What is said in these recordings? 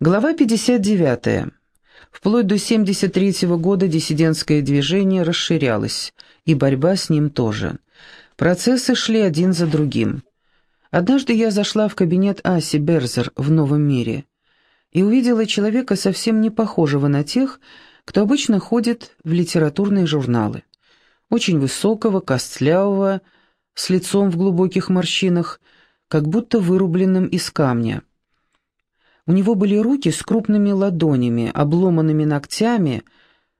Глава 59. Вплоть до 73 года диссидентское движение расширялось, и борьба с ним тоже. Процессы шли один за другим. Однажды я зашла в кабинет Аси Берзер в «Новом мире» и увидела человека, совсем не похожего на тех, кто обычно ходит в литературные журналы. Очень высокого, костлявого, с лицом в глубоких морщинах, как будто вырубленным из камня. У него были руки с крупными ладонями, обломанными ногтями,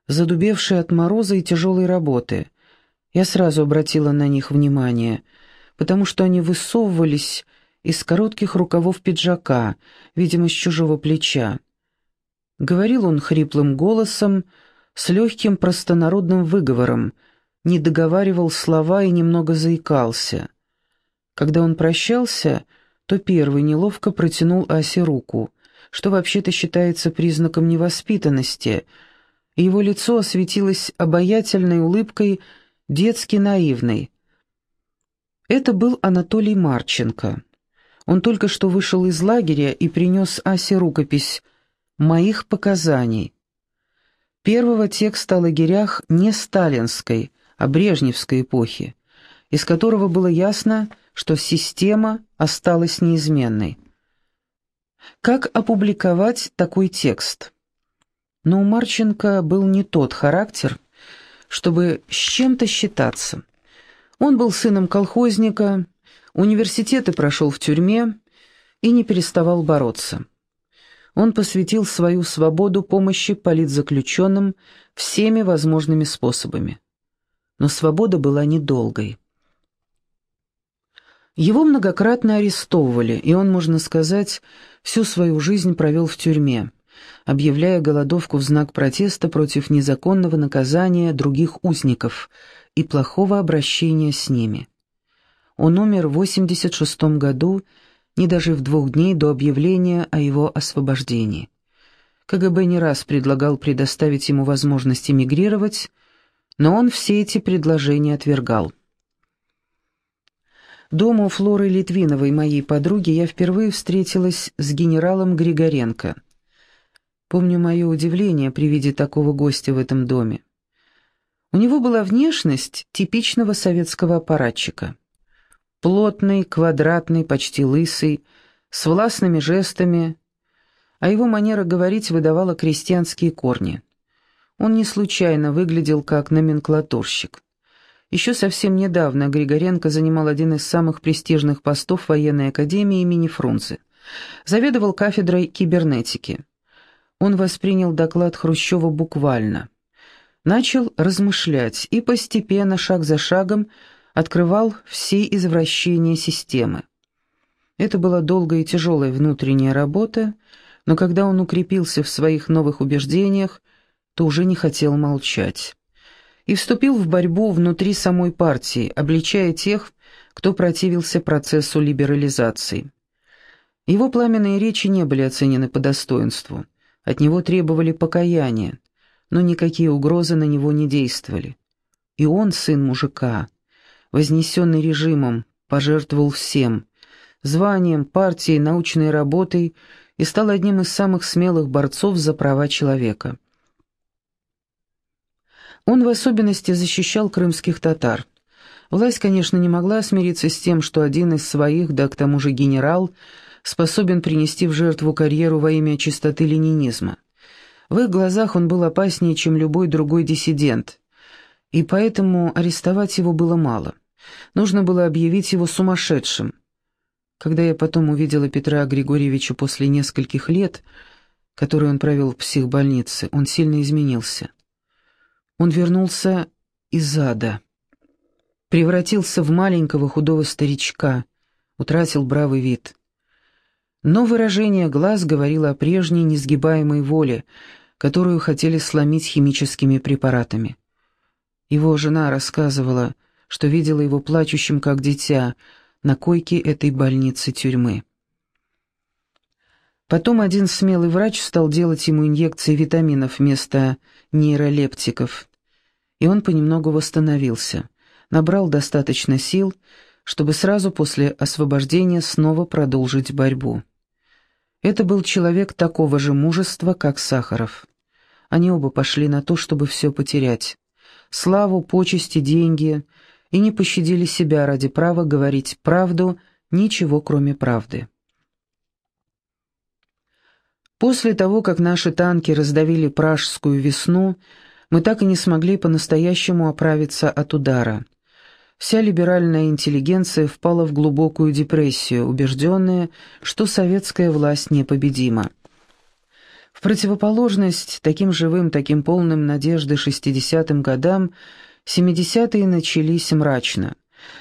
задубевшие от мороза и тяжелой работы. Я сразу обратила на них внимание, потому что они высовывались из коротких рукавов пиджака, видимо, с чужого плеча. Говорил он хриплым голосом, с легким простонародным выговором, не договаривал слова и немного заикался. Когда он прощался, то первый неловко протянул Асе руку, что вообще-то считается признаком невоспитанности, его лицо осветилось обаятельной улыбкой, детски наивной. Это был Анатолий Марченко. Он только что вышел из лагеря и принес Асе рукопись «Моих показаний». Первого текста о лагерях не сталинской, а брежневской эпохи, из которого было ясно, что система осталась неизменной. Как опубликовать такой текст? Но у Марченко был не тот характер, чтобы с чем-то считаться. Он был сыном колхозника, университеты прошел в тюрьме и не переставал бороться. Он посвятил свою свободу помощи политзаключенным всеми возможными способами. Но свобода была недолгой. Его многократно арестовывали, и он, можно сказать, всю свою жизнь провел в тюрьме, объявляя голодовку в знак протеста против незаконного наказания других узников и плохого обращения с ними. Он умер в 86 году, не дожив двух дней до объявления о его освобождении. КГБ не раз предлагал предоставить ему возможность эмигрировать, но он все эти предложения отвергал. Дома у Флоры Литвиновой, моей подруги, я впервые встретилась с генералом Григоренко. Помню мое удивление при виде такого гостя в этом доме. У него была внешность типичного советского аппаратчика. Плотный, квадратный, почти лысый, с властными жестами, а его манера говорить выдавала крестьянские корни. Он не случайно выглядел как номенклатурщик. Еще совсем недавно Григоренко занимал один из самых престижных постов военной академии имени Фрунзе. Заведовал кафедрой кибернетики. Он воспринял доклад Хрущева буквально. Начал размышлять и постепенно, шаг за шагом, открывал все извращения системы. Это была долгая и тяжелая внутренняя работа, но когда он укрепился в своих новых убеждениях, то уже не хотел молчать и вступил в борьбу внутри самой партии, обличая тех, кто противился процессу либерализации. Его пламенные речи не были оценены по достоинству. От него требовали покаяния, но никакие угрозы на него не действовали. И он, сын мужика, вознесенный режимом, пожертвовал всем – званием, партией, научной работой и стал одним из самых смелых борцов за права человека. Он в особенности защищал крымских татар. Власть, конечно, не могла смириться с тем, что один из своих, да к тому же генерал, способен принести в жертву карьеру во имя чистоты ленинизма. В их глазах он был опаснее, чем любой другой диссидент, и поэтому арестовать его было мало. Нужно было объявить его сумасшедшим. Когда я потом увидела Петра Григорьевича после нескольких лет, которые он провел в психбольнице, он сильно изменился. Он вернулся из ада, превратился в маленького худого старичка, утратил бравый вид. Но выражение глаз говорило о прежней несгибаемой воле, которую хотели сломить химическими препаратами. Его жена рассказывала, что видела его плачущим как дитя на койке этой больницы-тюрьмы. Потом один смелый врач стал делать ему инъекции витаминов вместо нейролептиков, и он понемногу восстановился, набрал достаточно сил, чтобы сразу после освобождения снова продолжить борьбу. Это был человек такого же мужества, как Сахаров. Они оба пошли на то, чтобы все потерять. Славу, почести, деньги, и не пощадили себя ради права говорить правду, ничего кроме правды. После того, как наши танки раздавили Пражскую весну, мы так и не смогли по-настоящему оправиться от удара. Вся либеральная интеллигенция впала в глубокую депрессию, убежденная, что советская власть непобедима. В противоположность таким живым, таким полным надежды 60-м годам, 70-е начались мрачно.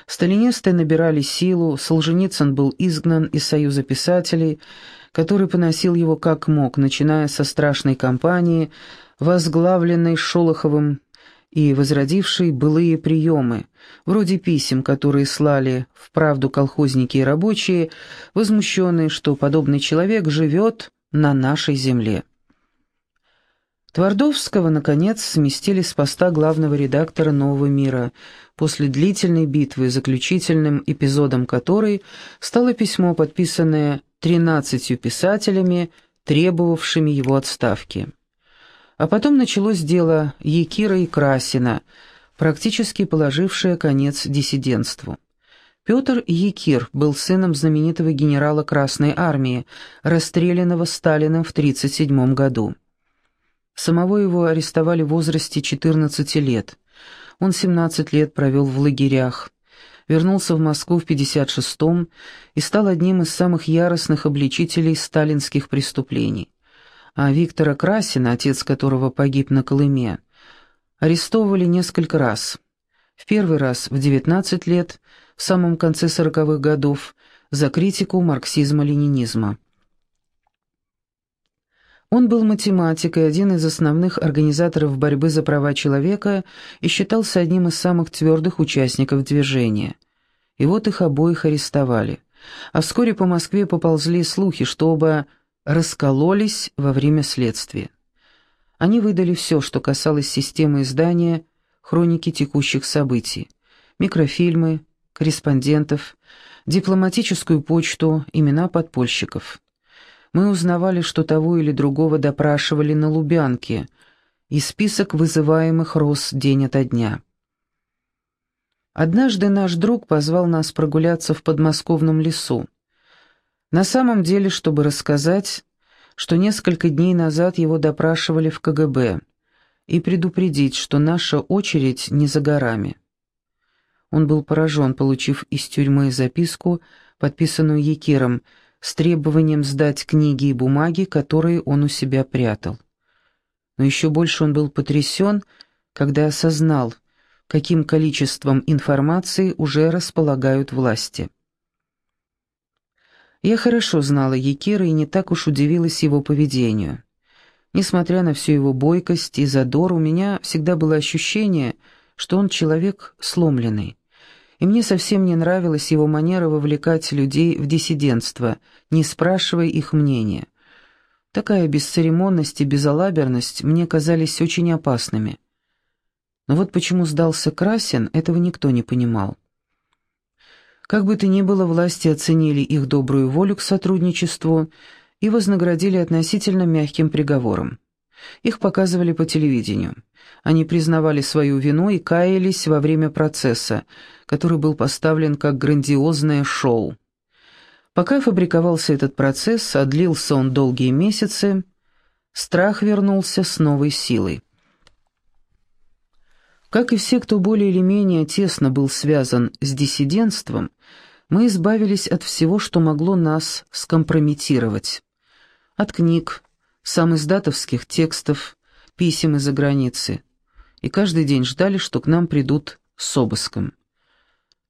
Сталинисты набирали силу, Солженицын был изгнан из Союза писателей, который поносил его как мог, начиная со страшной кампании, возглавленной Шолоховым и возродившей былые приемы, вроде писем, которые слали в правду колхозники и рабочие, возмущенные, что подобный человек живет на нашей земле. Твардовского, наконец, сместили с поста главного редактора «Нового мира» после длительной битвы, заключительным эпизодом которой стало письмо, подписанное тринадцатью писателями, требовавшими его отставки. А потом началось дело Якира и Красина, практически положившее конец диссидентству. Петр Якир был сыном знаменитого генерала Красной Армии, расстрелянного Сталиным в 1937 году. Самого его арестовали в возрасте 14 лет. Он 17 лет провел в лагерях, вернулся в Москву в 56-м и стал одним из самых яростных обличителей сталинских преступлений а Виктора Красина, отец которого погиб на Колыме, арестовывали несколько раз. В первый раз в 19 лет, в самом конце 40-х годов, за критику марксизма-ленинизма. Он был математик и один из основных организаторов борьбы за права человека и считался одним из самых твердых участников движения. И вот их обоих арестовали. А вскоре по Москве поползли слухи, что оба раскололись во время следствия. Они выдали все, что касалось системы издания хроники текущих событий, микрофильмы, корреспондентов, дипломатическую почту, имена подпольщиков. Мы узнавали, что того или другого допрашивали на Лубянке, и список вызываемых рос день ото дня. Однажды наш друг позвал нас прогуляться в подмосковном лесу. На самом деле, чтобы рассказать, что несколько дней назад его допрашивали в КГБ и предупредить, что наша очередь не за горами. Он был поражен, получив из тюрьмы записку, подписанную Якиром, с требованием сдать книги и бумаги, которые он у себя прятал. Но еще больше он был потрясен, когда осознал, каким количеством информации уже располагают власти. Я хорошо знала Якира и не так уж удивилась его поведению. Несмотря на всю его бойкость и задор, у меня всегда было ощущение, что он человек сломленный. И мне совсем не нравилась его манера вовлекать людей в диссидентство, не спрашивая их мнения. Такая бесцеремонность и безалаберность мне казались очень опасными. Но вот почему сдался Красин, этого никто не понимал. Как бы то ни было, власти оценили их добрую волю к сотрудничеству и вознаградили относительно мягким приговором. Их показывали по телевидению. Они признавали свою вину и каялись во время процесса, который был поставлен как грандиозное шоу. Пока фабриковался этот процесс, а длился он долгие месяцы, страх вернулся с новой силой. Как и все, кто более или менее тесно был связан с диссидентством, мы избавились от всего, что могло нас скомпрометировать. От книг, самоиздатовских текстов, писем из-за границы. И каждый день ждали, что к нам придут с обыском.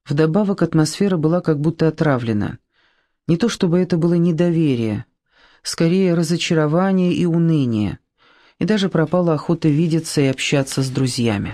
Вдобавок атмосфера была как будто отравлена. Не то чтобы это было недоверие, скорее разочарование и уныние, и даже пропала охота видеться и общаться с друзьями.